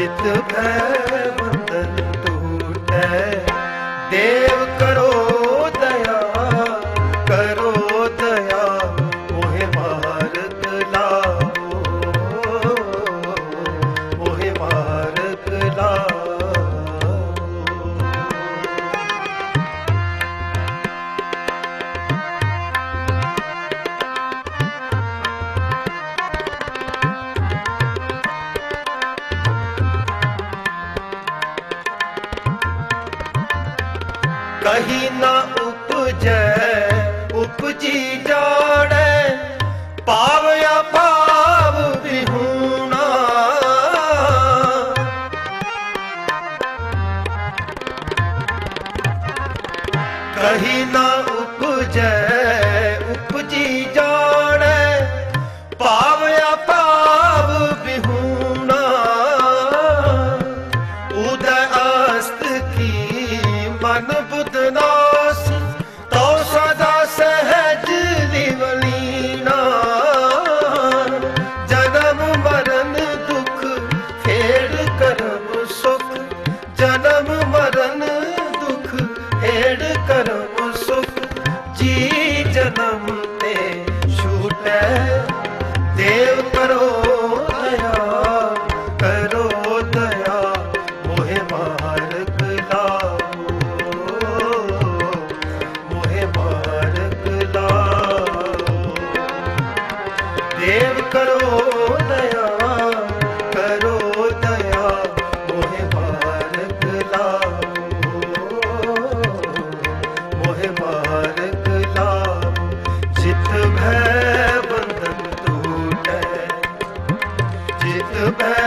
ਜਿਤ ਭੈ ਬੰਧਨ ਟੂਟੈ ਦੇਵ ਕਹੀ ਨਾ ਉਪਜੈ ਉਪਜੀ ਜਾੜੈ। ਪਾਵਿਆ ਭਾਵ ਵਿਹੂਣਾ ਕਹੀ ਨਾ ਉਪਜੈ ਜਨਮ ਜਿਤ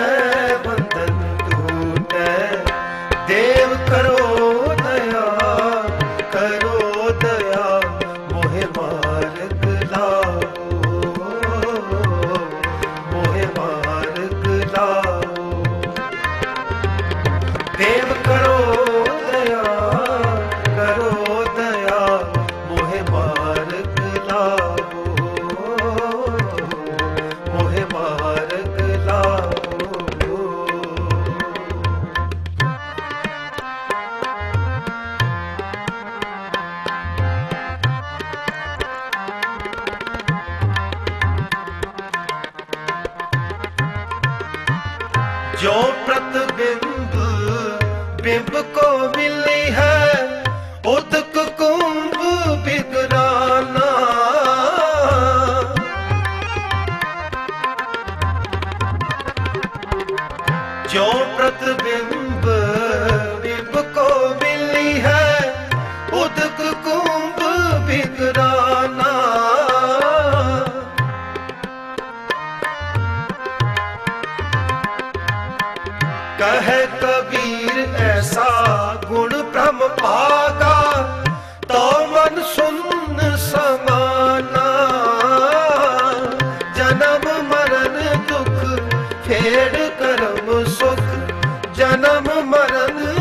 ਜੋ ਪ੍ਰਤਿਬਿੰਬ ਬਿੰਬ ਕੋ ਮਿਲੀ ਹੈ, ਉਦਕ ਕੁੰਭ ਬਿਗਰਾਨਾ ਜੋ ਪ੍ਰਤਿਬਿੰਬ ਬਿੰਬ ਕੋ ਮਿਲੀ ਹੈ, ਉਦਕ ਕੁੰਭ ਮਰਨ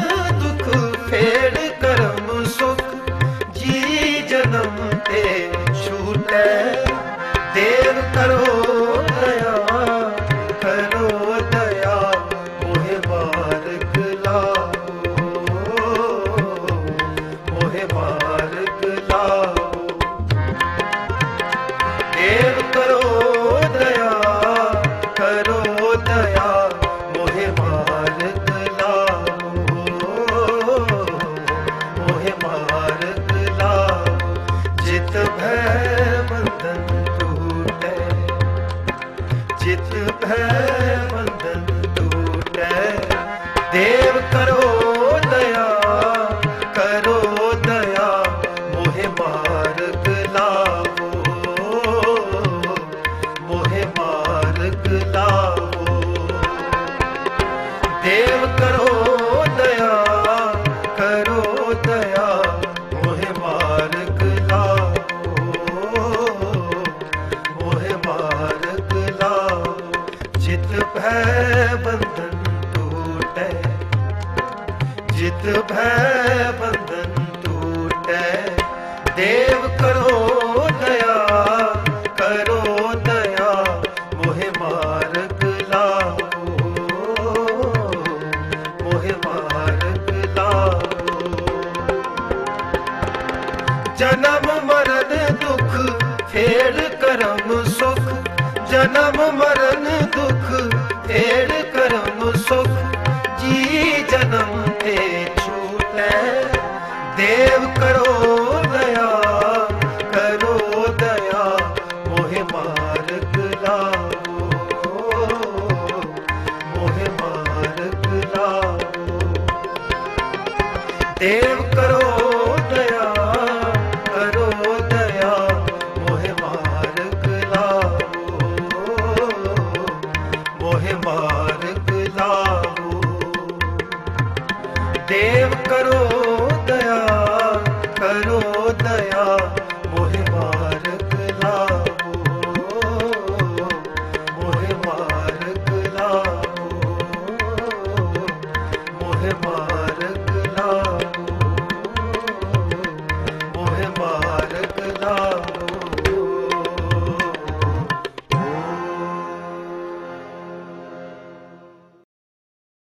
ਭੈ ਬੰਧਨ ਟੂਟੈ ਜਿਤ ਭੈ ਬੰਧਨ ਟੂਟੈ ਦੇਵ ਕਰੋ ਦਇਆ ਕਰੋ ਦਇਆ, ਮੋਹਿ ਮਾਰਗ ਲਾਓ ਮੋਹਿ ਮਾਰਗ ਲਾਓ ਦੇਵ ਕਰੋ भय बंधन टूटे जित भय बंधन टूटे देव करो दया करो दया मोहे मार्ग लाओ मोहे मार्ग लाओ जन्म मरण दुख फेर करम सुख ਜਨਮ ਮਰਨ ਦੁਖ ਏੜ ਕਰਮ ਸੁਖ ਜੀ ਜਨਮ ਤੇ ਛੂਟੈ। ਦੇਵ ਕਰੋ